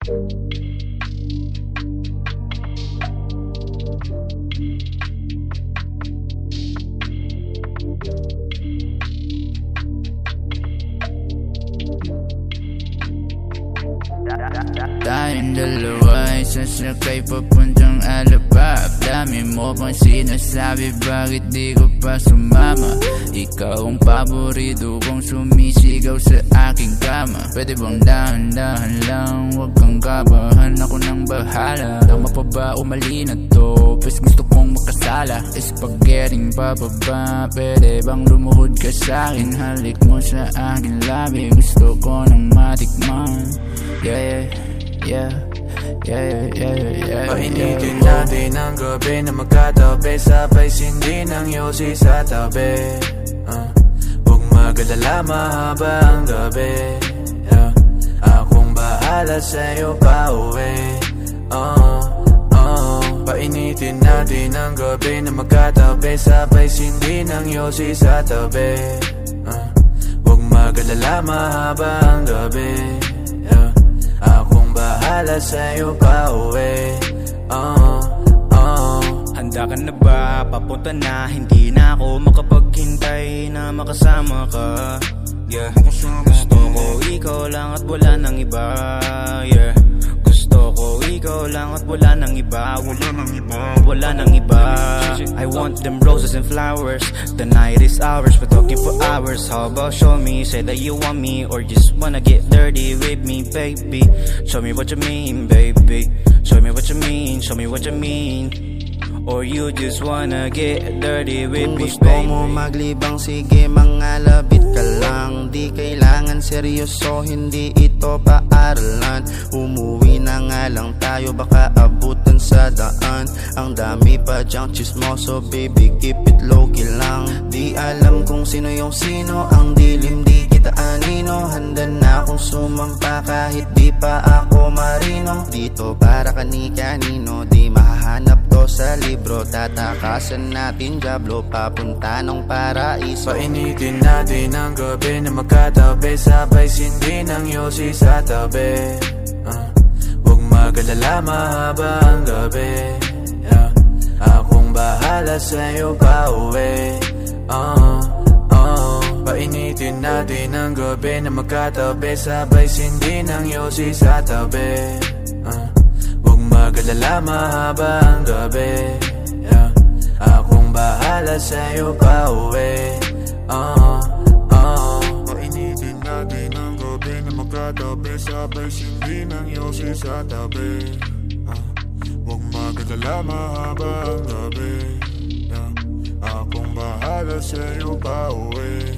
Tayong dalawa ay sasakay papuntang Alabab Dami mo pang sinasabi bakit di ko pa sumama? Ikaw ang paborito kong sumisigaw sa aking kama. Pwede bang dahan-dahan lang? Huwag kang kabahan ako nang bahala. Tama pa ba o mali na to? Pwes gusto kong makasala. Spaghetting pababa Pwede bang lumuhod ka sa'kin Halik mo sa aking labi. Gusto ko nang matikman. Yeah, yeah, yeah, yeah, yeah, yeah, yeah. Painitin ang gabi na magkatabi Sabay sindi ng yosi sa tabi uh, Huwag magalala mahaba ang gabi yeah. Akong bahala sa'yo pa uwi uh, uh, Painitin natin ang gabi na magkatabi Sabay sindi ng yosi sa tabi uh, Huwag magalala mahaba ang gabi yeah. Akong bahala sa'yo pa uwi uh, uh. Handa ka na ba? Papunta na. Hindi na ako makapaghintay Na makasama ka. Yeah. Gusto ko ikaw lang at wala nang iba. Yeah. Gusto ko ikaw lang at wala nang iba. Wala nang iba. Wala nang iba. I want them roses and flowers. The night is ours. We're talking for hours. How about show me? Say that you want me Or just wanna get dirty with me baby. Show me what you mean baby. Show me what you mean. Show me what you mean Or you just wanna get dirty with Kung me gusto baby? mo maglibang sige mangalabit ka lang. Di kailangan seryoso hindi ito paaralan. Umuwi na nga lang tayo baka abutan sa daan. Ang dami pa dyang chismoso baby keep it low key lang. Di alam kung sino yung sino ang dilim di kita anino. Handa na akong sumampa kahit di pa ako marino. Dito para kani kanino di mahahanap to sa libro Tatakasan natin Diablo. Papunta ng paraiso. Painitin natin ang gabi na magkatabi Sabay sindi ng yosi sa tabi. Uh, Huwag magalala mahaba ang gabi. Yeah. Akong bahala sa'yo pa uwi. Uh, uh, Painitin natin ang gabi na magkatabi Sabay sindi ng yosi sa tabi. Uh, magalala mahaba ang gabi yeah. Akong bahala sa'yo pa uwi uh, uh. Painitin natin ang gabi na magkatabi Sabay sindi ng yosi sa tabi uh, Huwag magalala mahaba ang gabi yeah. Akong bahala sa'yo pa uwi